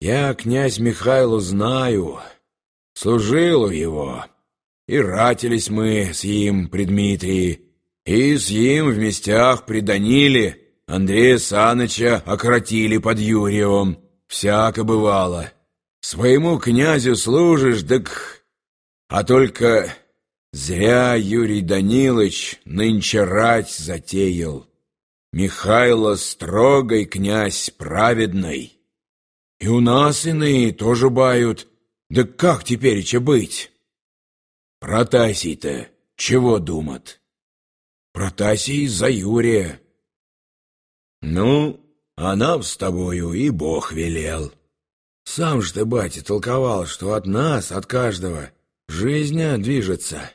Я князь Михайло знаю, служил у его, и ратились мы с им при Дмитрии, и с им в местях при Даниле Андрея Саныча окротили под Юрием, всяко бывало. Своему князю служишь, так... А только зря Юрий Данилович нынче рать затеял. Михайло строгой князь праведный. И у нас иные тоже бают. Да как теперь быть? Протасий-то чего думат? Протасий за Юрия. Ну, а нам с тобою и Бог велел. Сам же ты, батя, толковал, что от нас, от каждого, жизнь движется.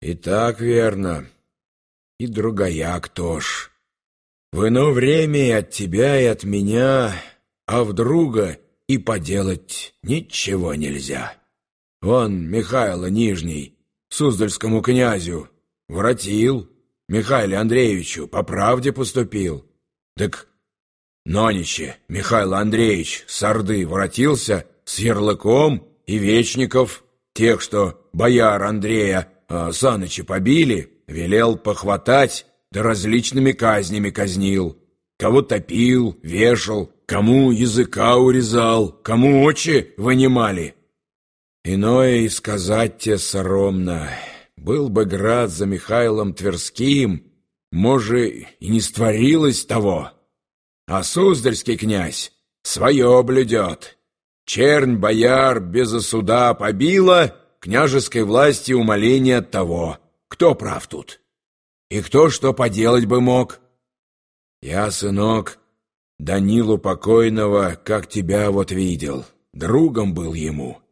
И так верно. И другая кто ж. В ино время и от тебя, и от меня, а в друга и поделать ничего нельзя. Вон Михайло Нижний, Суздальскому князю, воротил, Михаилу Андреевичу по правде поступил. Так нониче Михаил Андреевич с Орды воротился с ярлыком и вечников, тех, что бояр Андрея э, Саныча побили, велел похватать да различными казнями казнил. Кого топил, вешал, кому языка урезал, кому очи вынимали. Иное и сказать те соромно. Был бы град за Михайлом Тверским, может, и не створилось того. А Суздальский князь свое блюдет. Чернь бояр без суда побила, княжеской власти умоление от того. Кто прав тут? И кто что поделать бы мог? Я, сынок, Данилу покойного, как тебя вот видел, другом был ему.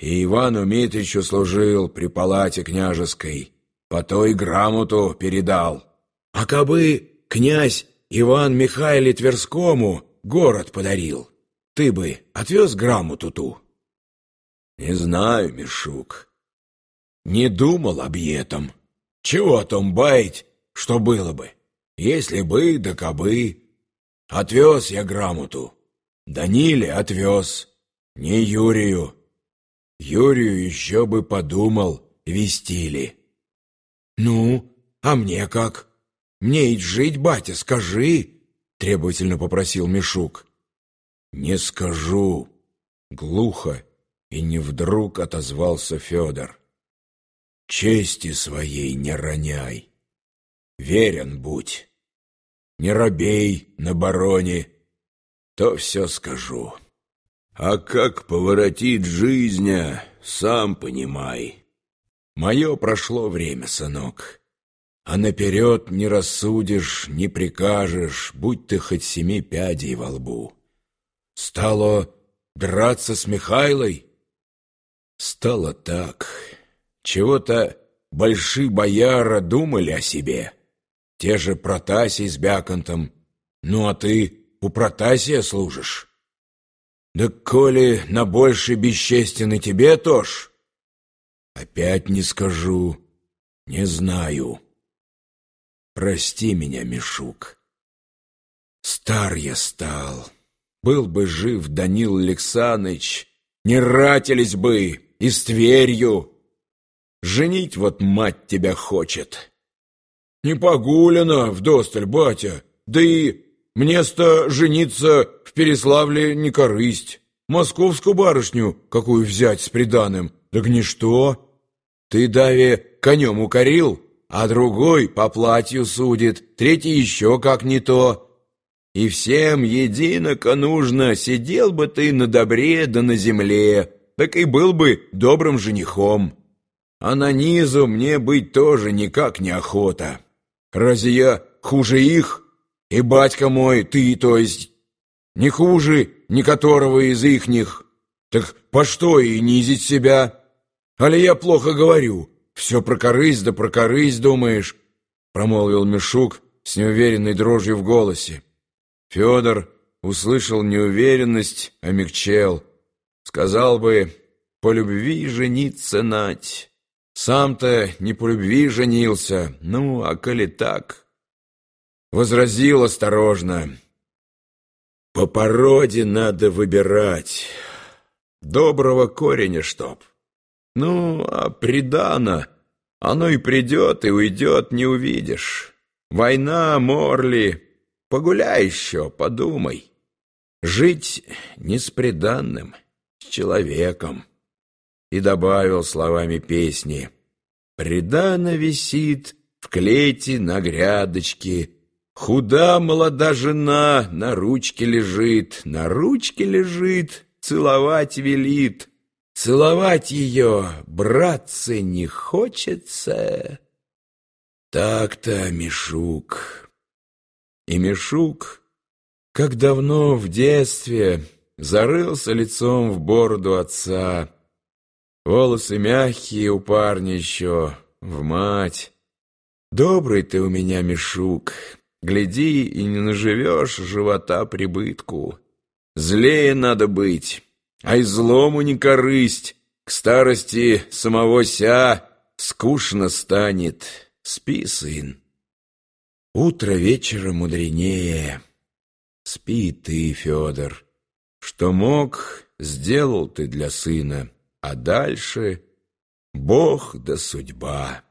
И Ивану Митричу служил при палате княжеской, по той грамоту передал. А кабы князь Иван Михайле Тверскому город подарил, ты бы отвез грамоту ту? Не знаю, Мишук, не думал об этом. Чего о том баять, что было бы? Если бы, да кабы. Отвез я грамоту. Даниле отвез, не Юрию. Юрию еще бы подумал, вестили. «Ну, а мне как? Мне и жить, батя, скажи!» — требовательно попросил Мишук. «Не скажу!» — глухо и не вдруг отозвался Федор. Чести своей не роняй, верен будь, не робей на бароне, то все скажу. А как поворотит жизнь, сам понимай. Мое прошло время, сынок, а наперед не рассудишь, не прикажешь, будь ты хоть семи пядей во лбу. Стало драться с Михайлой? Стало так... Чего-то большие бояра думали о себе. Те же Протасий с Бяконтом. Ну, а ты у Протасия служишь? Да коли на больше бесчестен и тебе тоже? Опять не скажу, не знаю. Прости меня, Мишук. Стар я стал. Был бы жив Данил Александрович, не ратились бы и с Тверью, Женить вот мать тебя хочет. Не погулено вдосталь, батя, да и мне-то жениться в Переславле не корысть. Московскую барышню какую взять с приданым, так ничто. Ты, Дави, конем укорил, а другой по платью судит, третий еще как не то. И всем единоко нужно, сидел бы ты на добре да на земле, так и был бы добрым женихом а на низу мне быть тоже никак не охота. Разве я хуже их? И батька мой, ты, то есть, не хуже ни которого из ихних. Так по что и низить себя? Али я плохо говорю? Все про корысть да про корысть думаешь?» Промолвил Мишук с неуверенной дрожью в голосе. Федор услышал неуверенность, омягчел. Сказал бы, по любви жениться нать. Сам-то не по любви женился, ну, а коли так... Возразил осторожно. По породе надо выбирать. Доброго кореня чтоб. Ну, а придано, оно и придет, и уйдет, не увидишь. Война, морли, погуляй еще, подумай. Жить не с приданным, с человеком. И добавил словами песни. Придано висит в клете на грядочке, Худа молода жена на ручке лежит, на ручке лежит, целовать велит. Целовать ее, братцы, не хочется. Так-то, Мишук. И Мишук, как давно в детстве, зарылся лицом в бороду отца. Волосы мягкие у парня еще, в мать. Добрый ты у меня, Мишук, Гляди, и не наживешь живота прибытку. Злее надо быть, а и злому не корысть. К старости самого ся скучно станет. Спи, сын. Утро вечера мудренее. Спи ты, Федор. Что мог, сделал ты для сына, а дальше Бог да судьба.